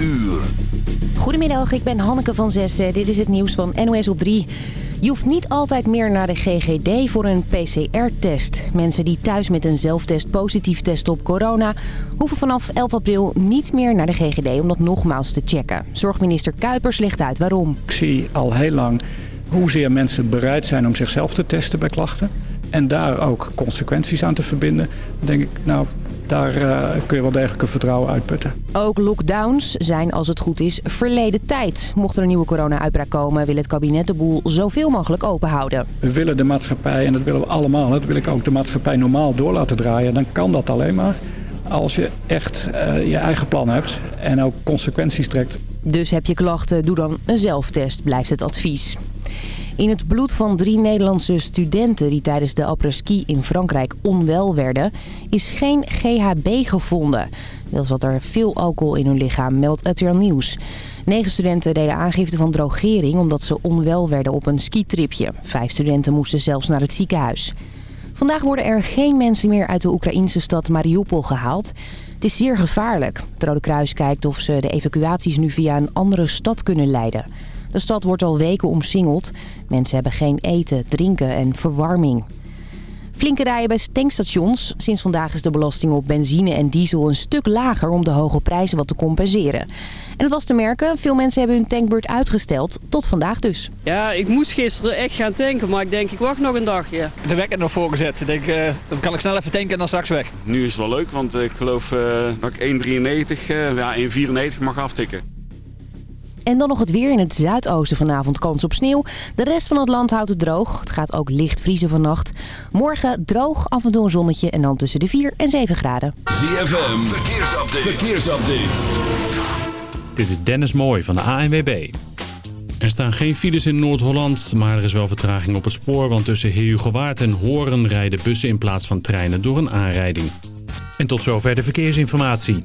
uur. Goedemiddag, ik ben Hanneke van Zessen. Dit is het nieuws van NOS op 3. Je hoeft niet altijd meer naar de GGD voor een PCR-test. Mensen die thuis met een zelftest positief testen op corona... hoeven vanaf 11 april niet meer naar de GGD om dat nogmaals te checken. Zorgminister Kuipers legt uit waarom. Ik zie al heel lang hoezeer mensen bereid zijn om zichzelf te testen bij klachten. En daar ook consequenties aan te verbinden. Dan denk ik, nou, daar uh, kun je wel degelijk een vertrouwen uitputten. Ook lockdowns zijn, als het goed is, verleden tijd. Mocht er een nieuwe corona-uitbraak komen, wil het kabinet de boel zoveel mogelijk open houden. We willen de maatschappij, en dat willen we allemaal, dat wil ik ook de maatschappij normaal door laten draaien. Dan kan dat alleen maar als je echt uh, je eigen plan hebt en ook consequenties trekt. Dus heb je klachten, doe dan een zelftest, blijft het advies. In het bloed van drie Nederlandse studenten die tijdens de après-ski in Frankrijk onwel werden, is geen GHB gevonden. Wel zat er veel alcohol in hun lichaam, meldt RTL Nieuws. Negen studenten deden aangifte van drogering omdat ze onwel werden op een skitripje. Vijf studenten moesten zelfs naar het ziekenhuis. Vandaag worden er geen mensen meer uit de Oekraïnse stad Mariupol gehaald. Het is zeer gevaarlijk. Het Rode Kruis kijkt of ze de evacuaties nu via een andere stad kunnen leiden. De stad wordt al weken omsingeld. Mensen hebben geen eten, drinken en verwarming. Flinke rijen bij tankstations. Sinds vandaag is de belasting op benzine en diesel een stuk lager om de hoge prijzen wat te compenseren. En het was te merken, veel mensen hebben hun tankbeurt uitgesteld, tot vandaag dus. Ja, ik moest gisteren echt gaan tanken, maar ik denk ik wacht nog een dagje. De wekker nog voorgezet. Ik denk, uh, dan kan ik snel even tanken en dan straks weg. Nu is het wel leuk, want ik geloof uh, dat ik 1,93, uh, ja 1,94 mag aftikken. En dan nog het weer in het zuidoosten vanavond kans op sneeuw. De rest van het land houdt het droog. Het gaat ook licht vriezen vannacht. Morgen droog, af en toe een zonnetje en dan tussen de 4 en 7 graden. ZFM, verkeersupdate. verkeersupdate. Dit is Dennis Mooij van de ANWB. Er staan geen files in Noord-Holland, maar er is wel vertraging op het spoor... want tussen Heerhugowaard en Horen rijden bussen in plaats van treinen door een aanrijding. En tot zover de verkeersinformatie.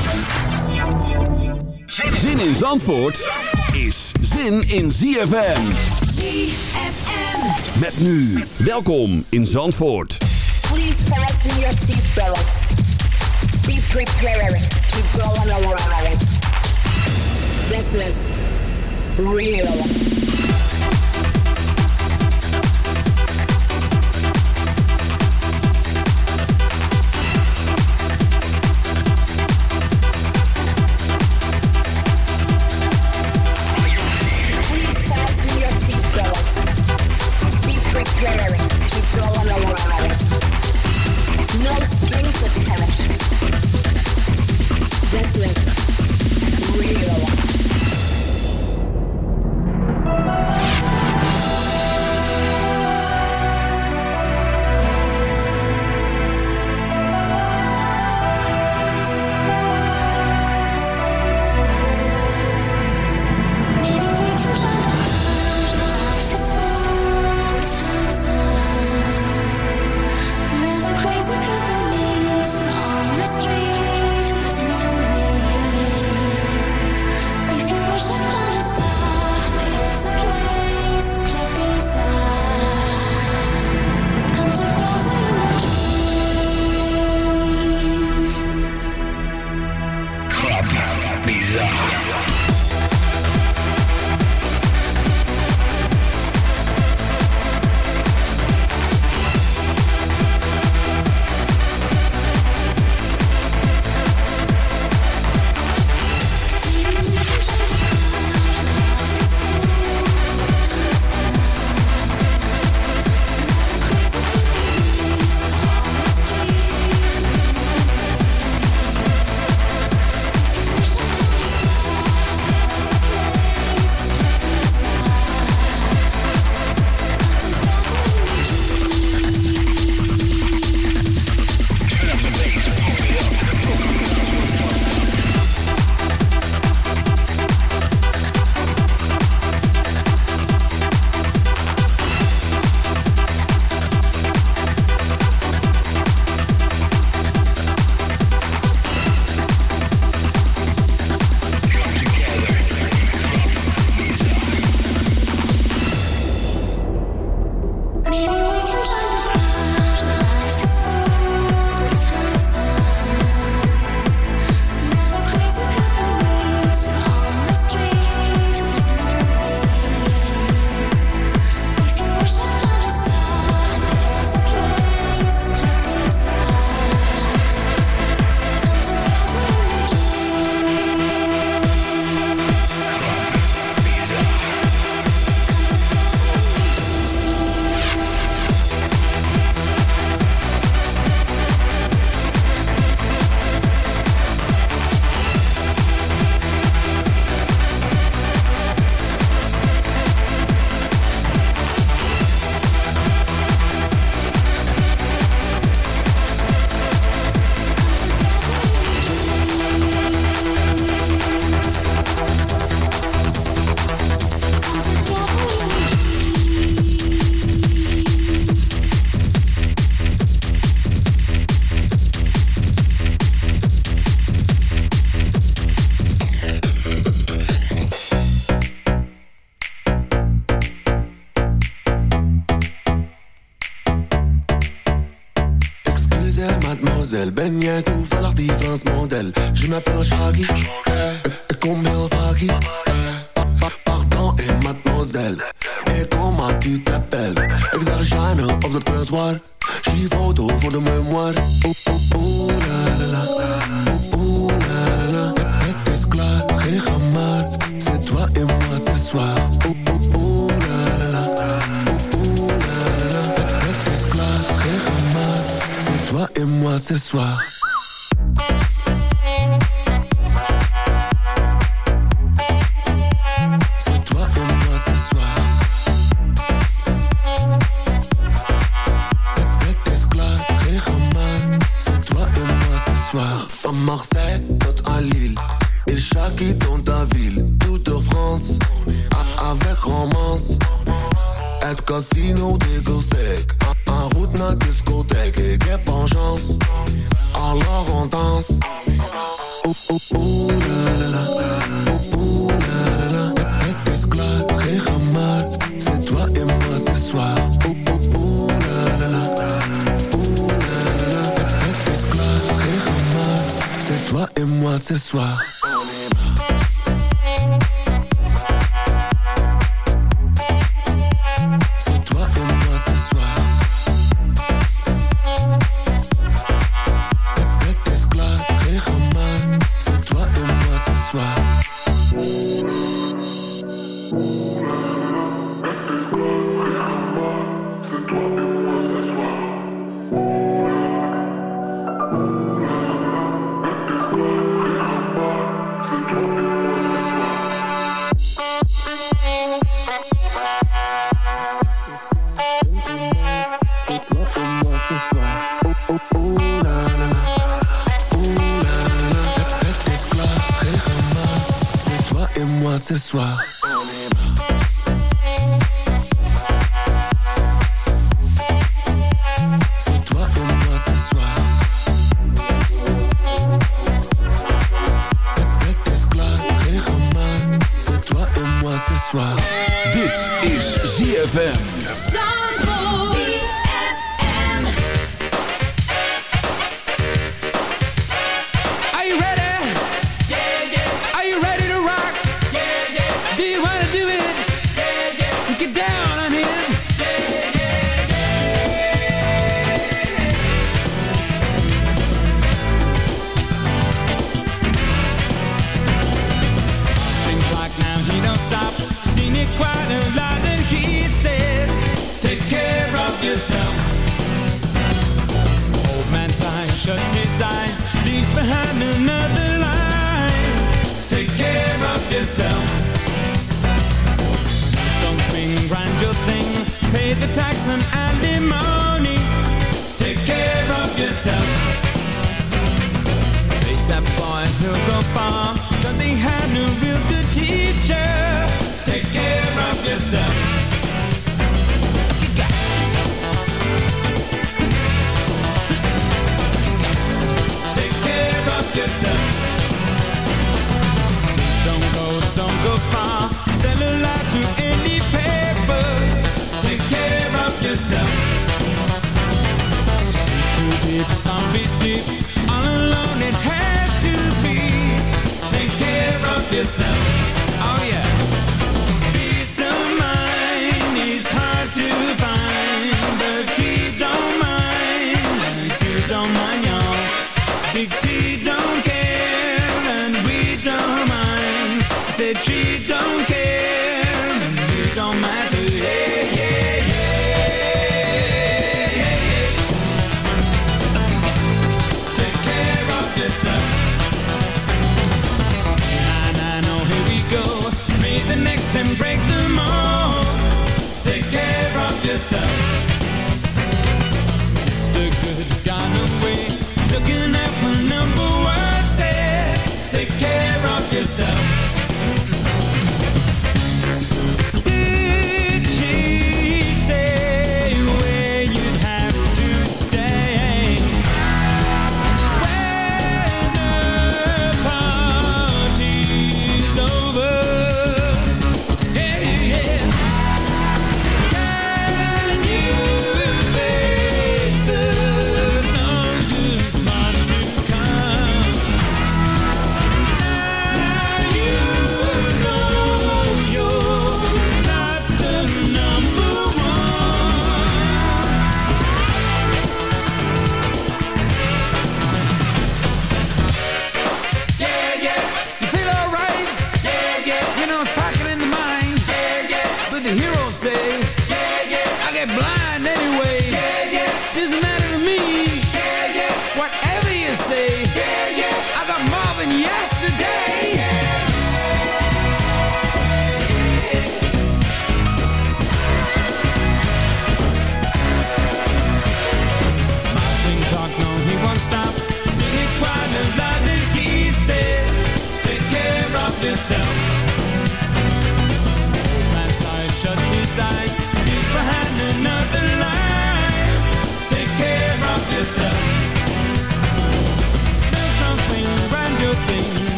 Zin in Zandvoort is zin in ZFM. ZFM. Met nu, welkom in Zandvoort. Please fasten your seatbelts. Be prepared to go on a ride. This is real. Casino de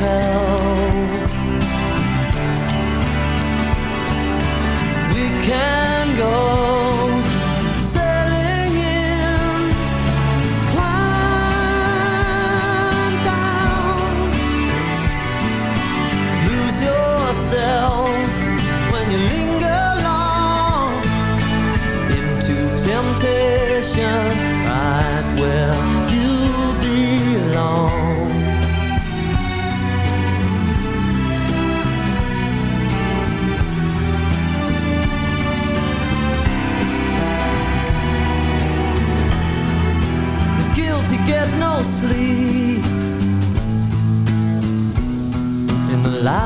heaven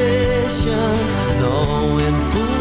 position, knowing.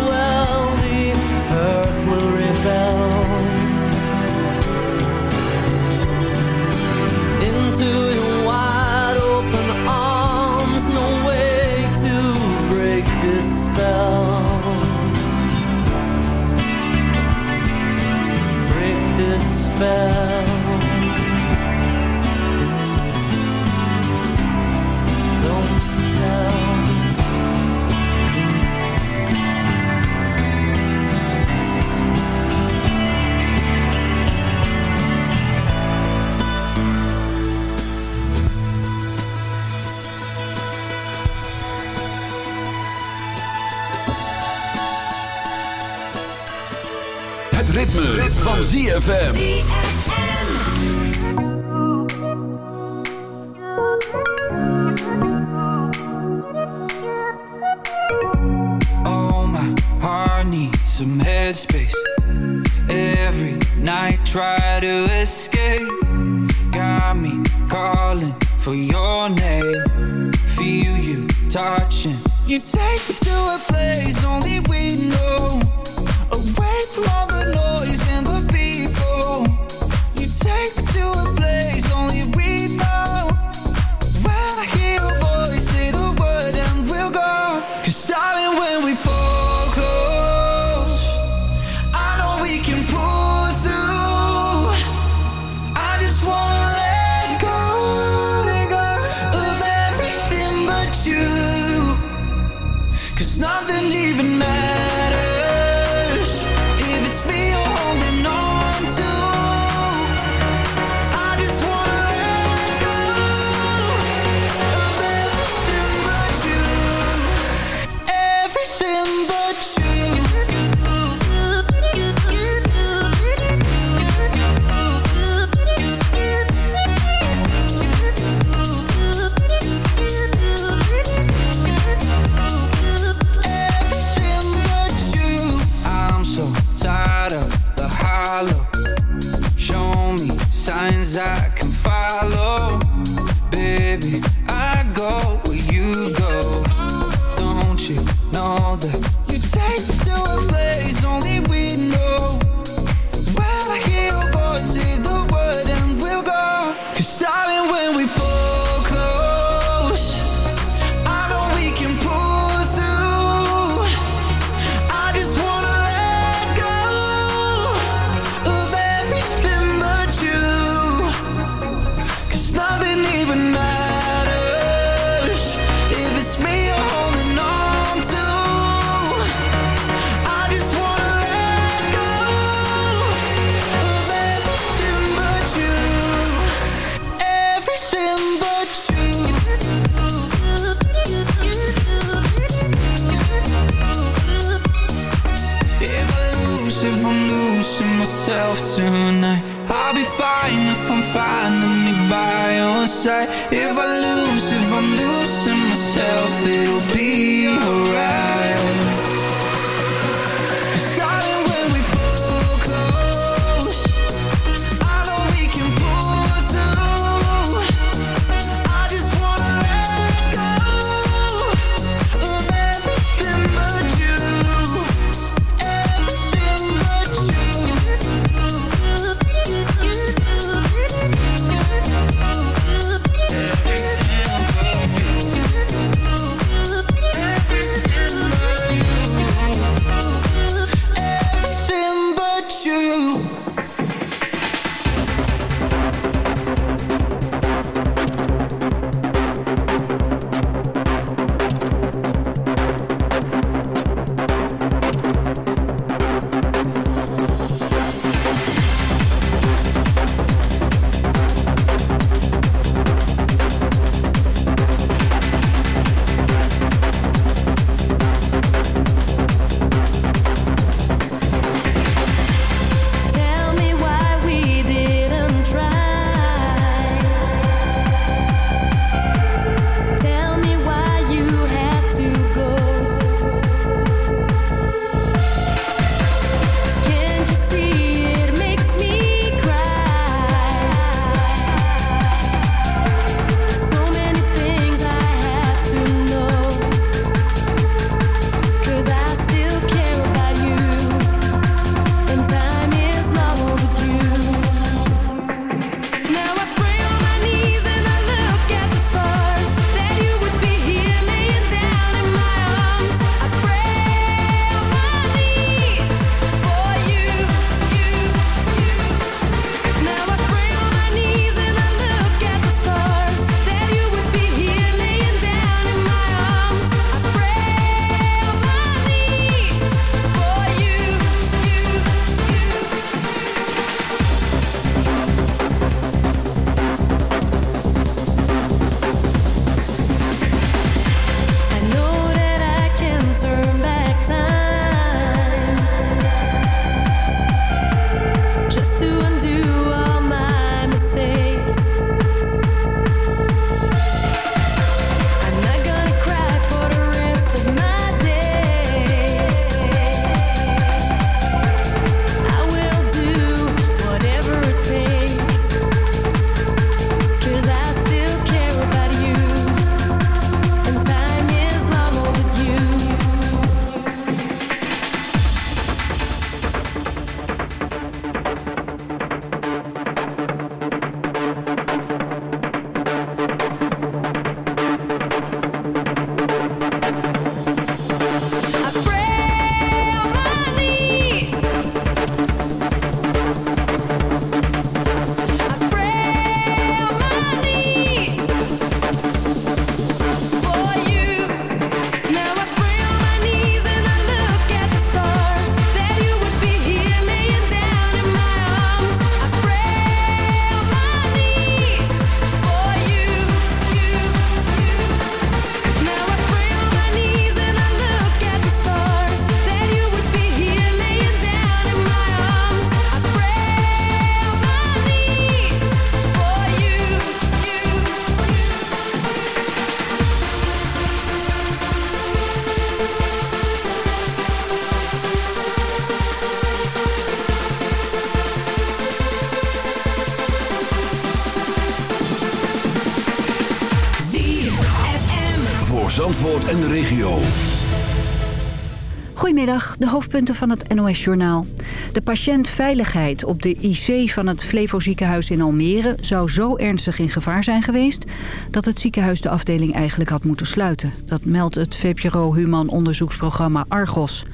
De hoofdpunten van het NOS-journaal. De patiëntveiligheid op de IC van het Flevo ziekenhuis in Almere... zou zo ernstig in gevaar zijn geweest... dat het ziekenhuis de afdeling eigenlijk had moeten sluiten. Dat meldt het VPRO Human onderzoeksprogramma Argos.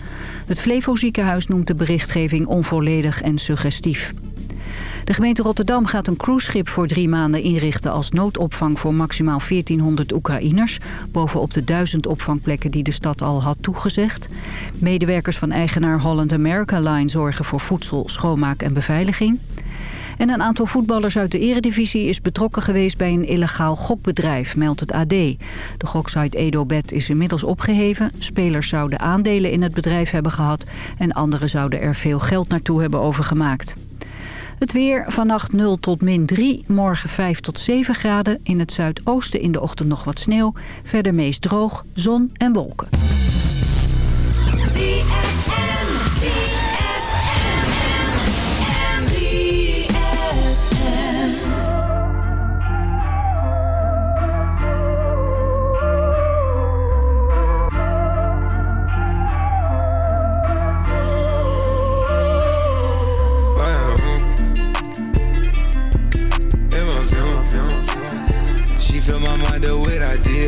Het Flevo ziekenhuis noemt de berichtgeving onvolledig en suggestief. De gemeente Rotterdam gaat een cruiseschip voor drie maanden inrichten als noodopvang voor maximaal 1400 Oekraïners, bovenop de duizend opvangplekken die de stad al had toegezegd. Medewerkers van eigenaar Holland America Line zorgen voor voedsel, schoonmaak en beveiliging. En een aantal voetballers uit de eredivisie is betrokken geweest bij een illegaal gokbedrijf, meldt het AD. De goksite EdoBet is inmiddels opgeheven. Spelers zouden aandelen in het bedrijf hebben gehad en anderen zouden er veel geld naartoe hebben overgemaakt. Het weer vannacht 0 tot min 3, morgen 5 tot 7 graden. In het zuidoosten in de ochtend nog wat sneeuw. Verder meest droog, zon en wolken.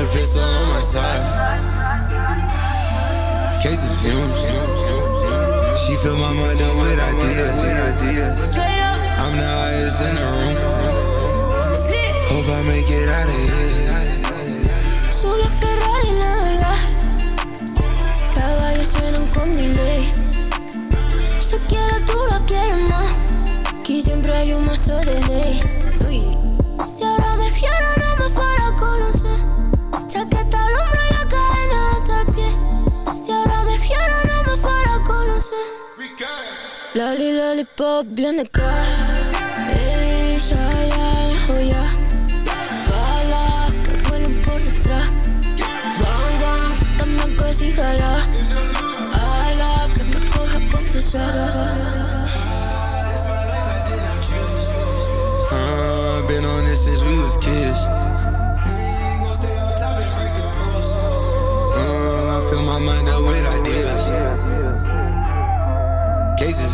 the pistol on my side. Cases fumes. She fill my mind up with ideas. I'm the highest in the room. Hope I make it out of here. Solo Ferrari navegas Caballos suenan con delay Se quiere tú la quieres más Aquí siempre hay un mazo de ley Lali, lollipop, bien de cash Ey, ya, ya, oh ya. Balas que vuelen por detrás. Bang, bang, dame casi jala. Ala, que me coja confesar Uh, been on this since we was kids.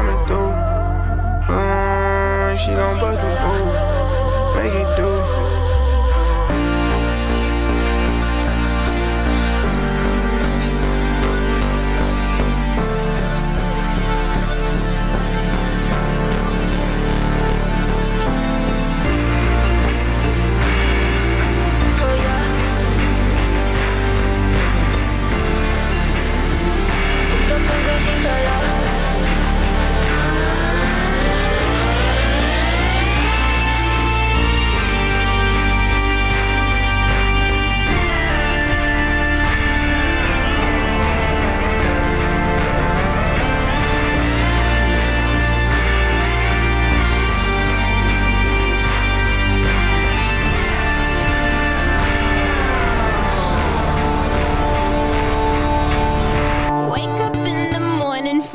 coming through. Mm, she gon' bust a move, make it do.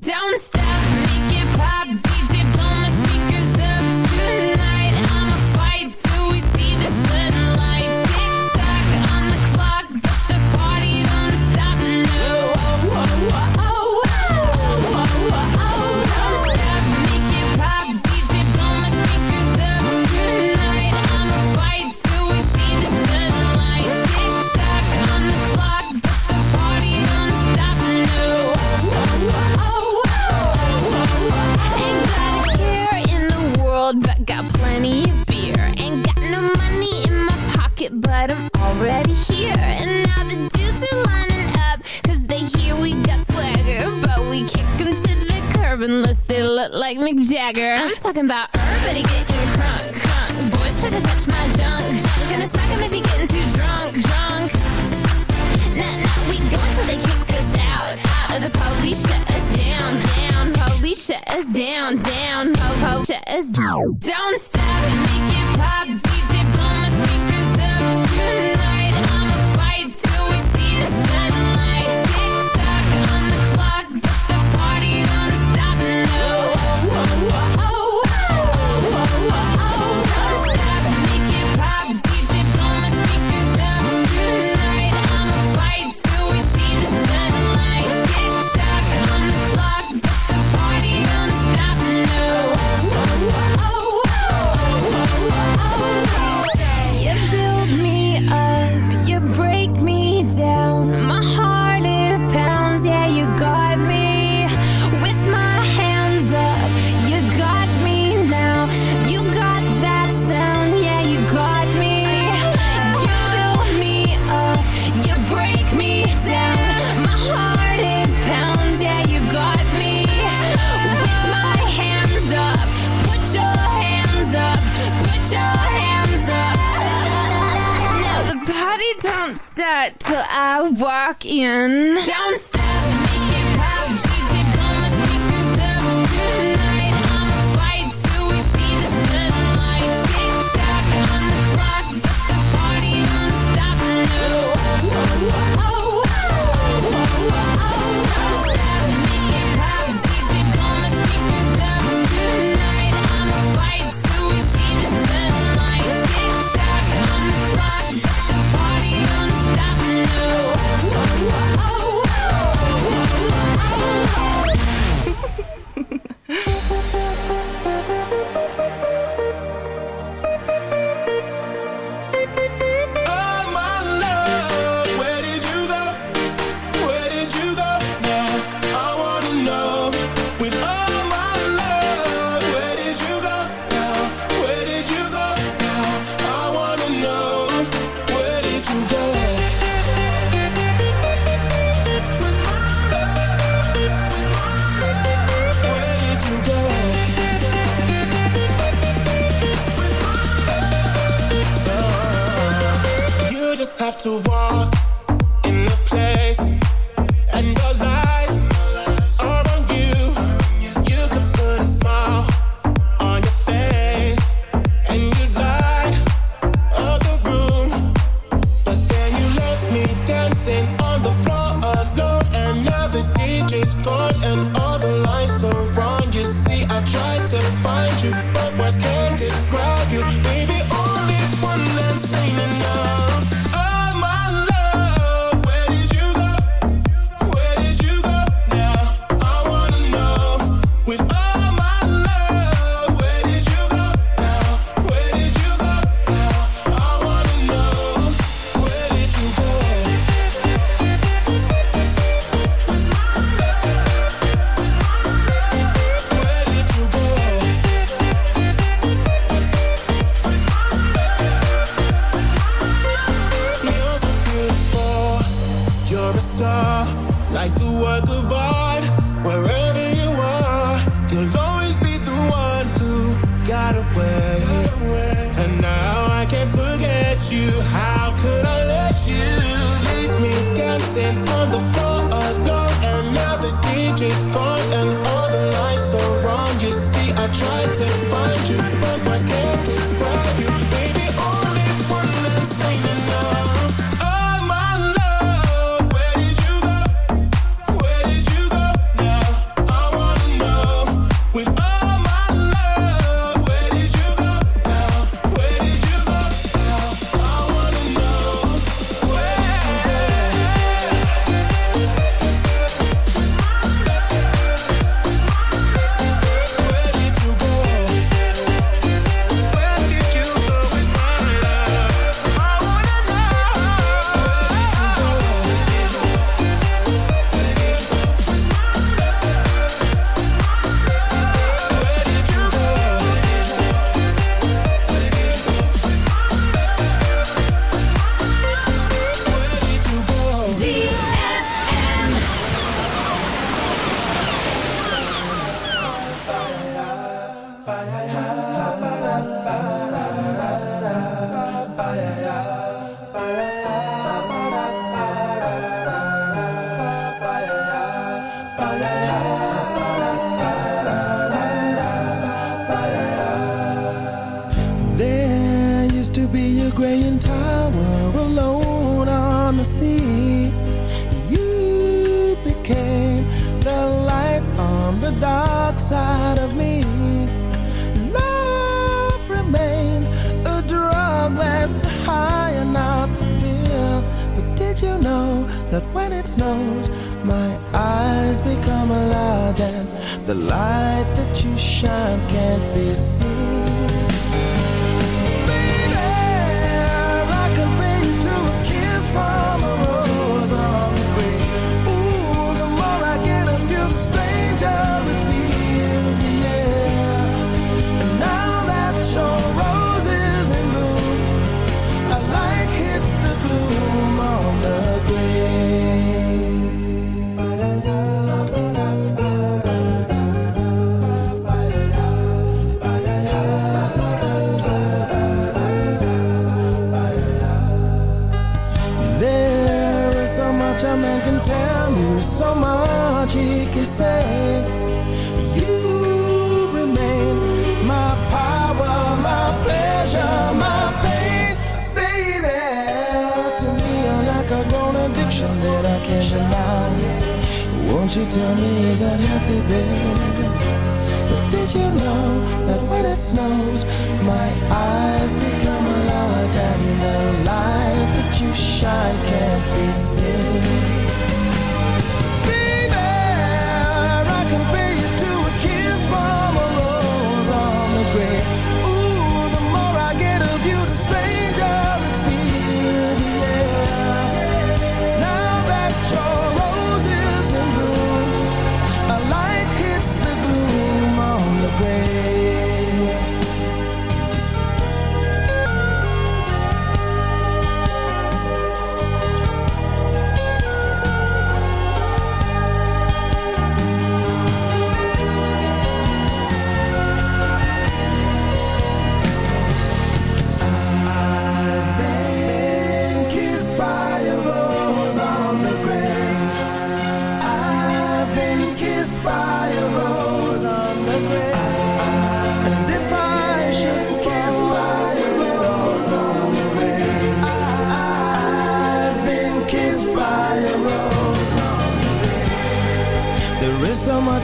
Down talking about till I walk in. Downstairs. Try to find you, snows. My eyes become large, and the light that you shine can't be seen.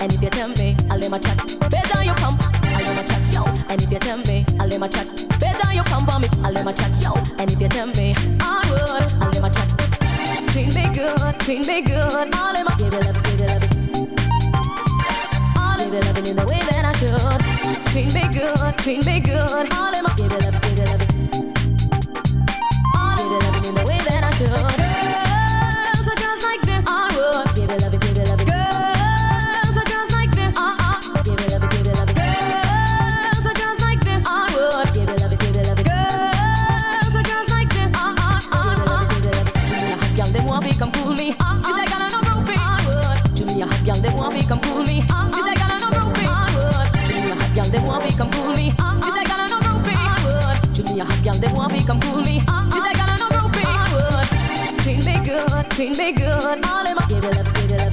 and if you tell me, I'll let my chat. Better you pump, I'll let my chat, yo. And if you tell me, I'll let my chat. Better you pump on me, I'll let my chat, yo. And if you tell me, I would, I'll let my chat. Treat me good, treat me good, All in my give it up, give it up. I'll give it up in the way that I should. Treat me good, treat me good, All in my give it up, give it up. come pull me. up. She's like, I'm no groupie. Uh-uh. Treat me good, treat me good. All in my give it up, give it up.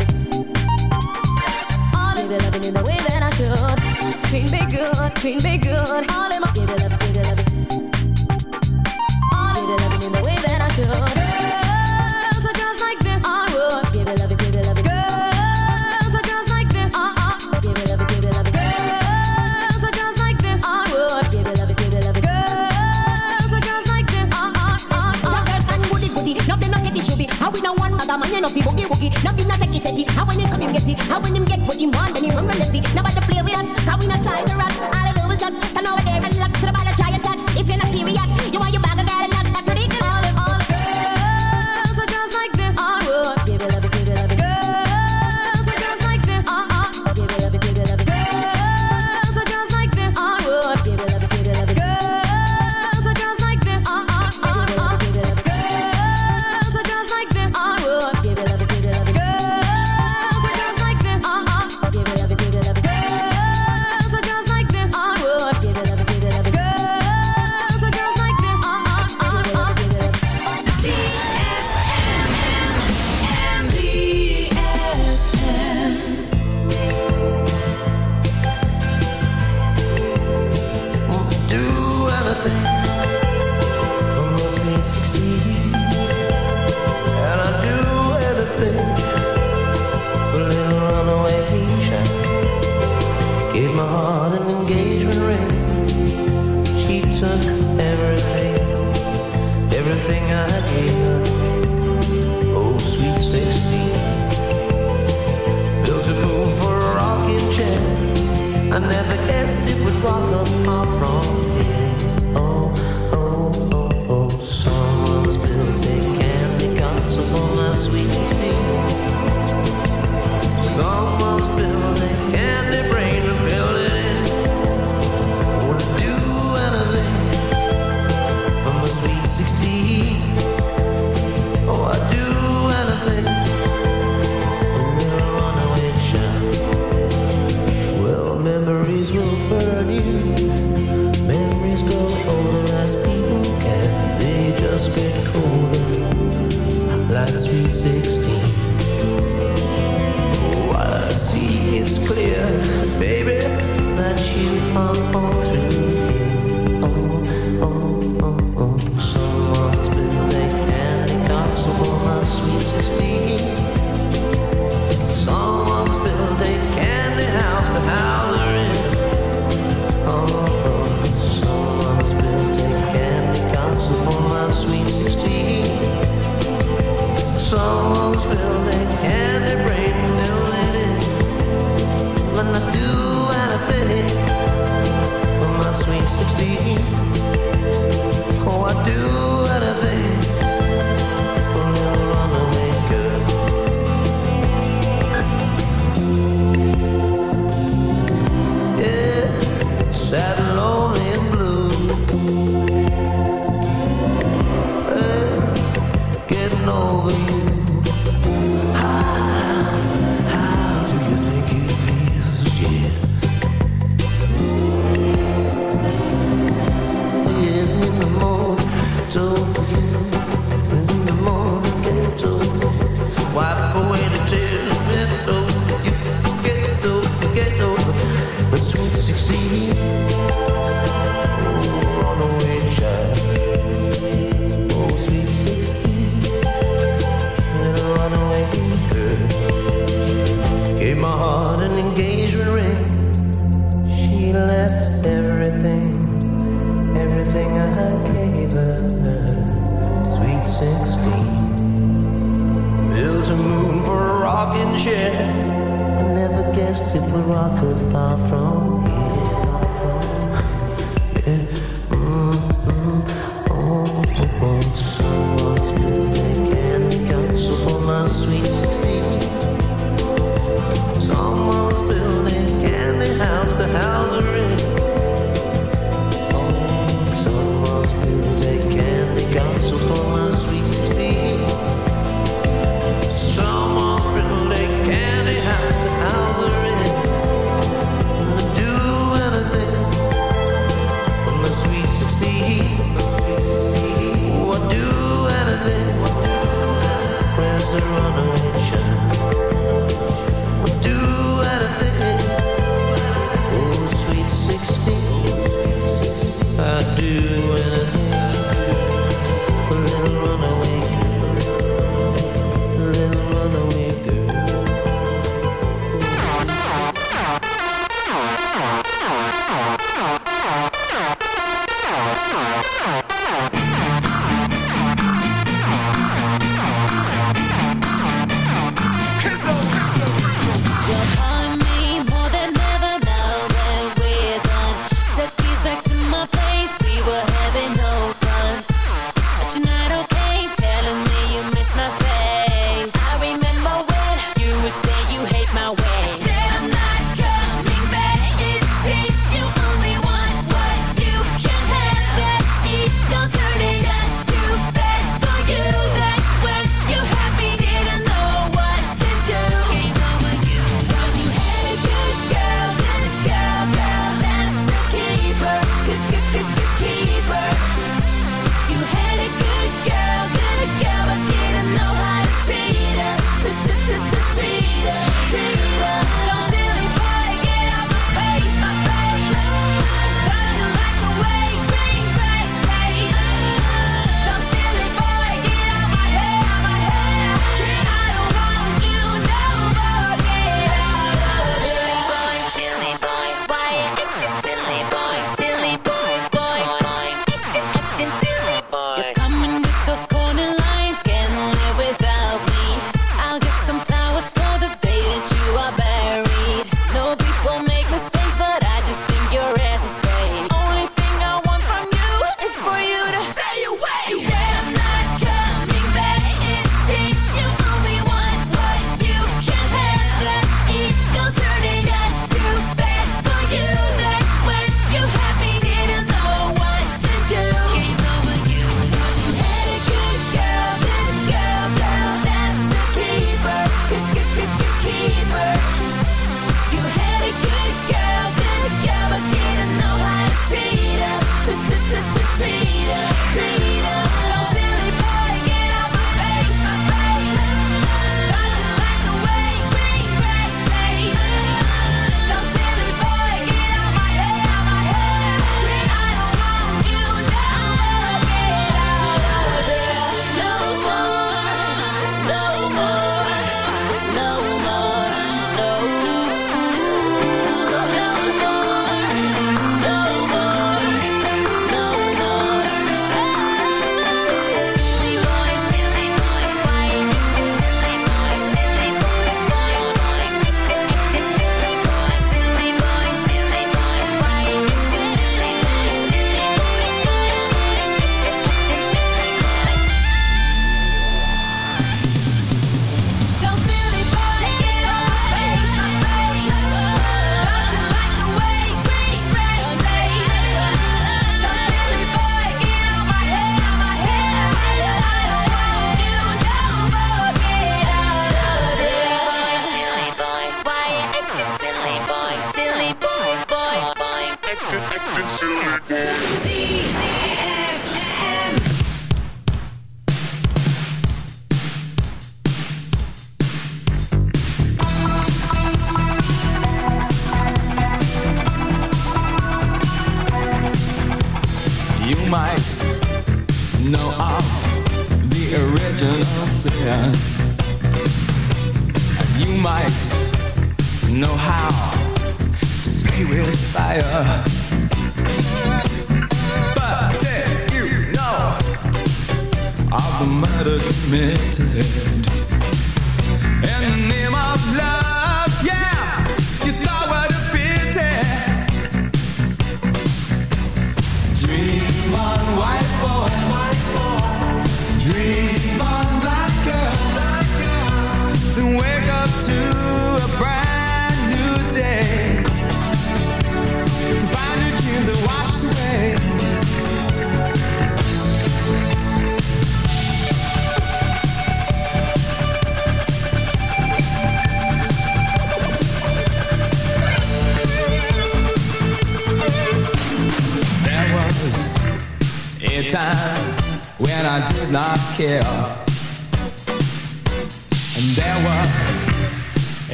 All in, give it up in the way that I should. Treat me good, treat me good. All in my spaghetti. How when him get what he want, then he run relentlessly. Nobody play with us, cause we not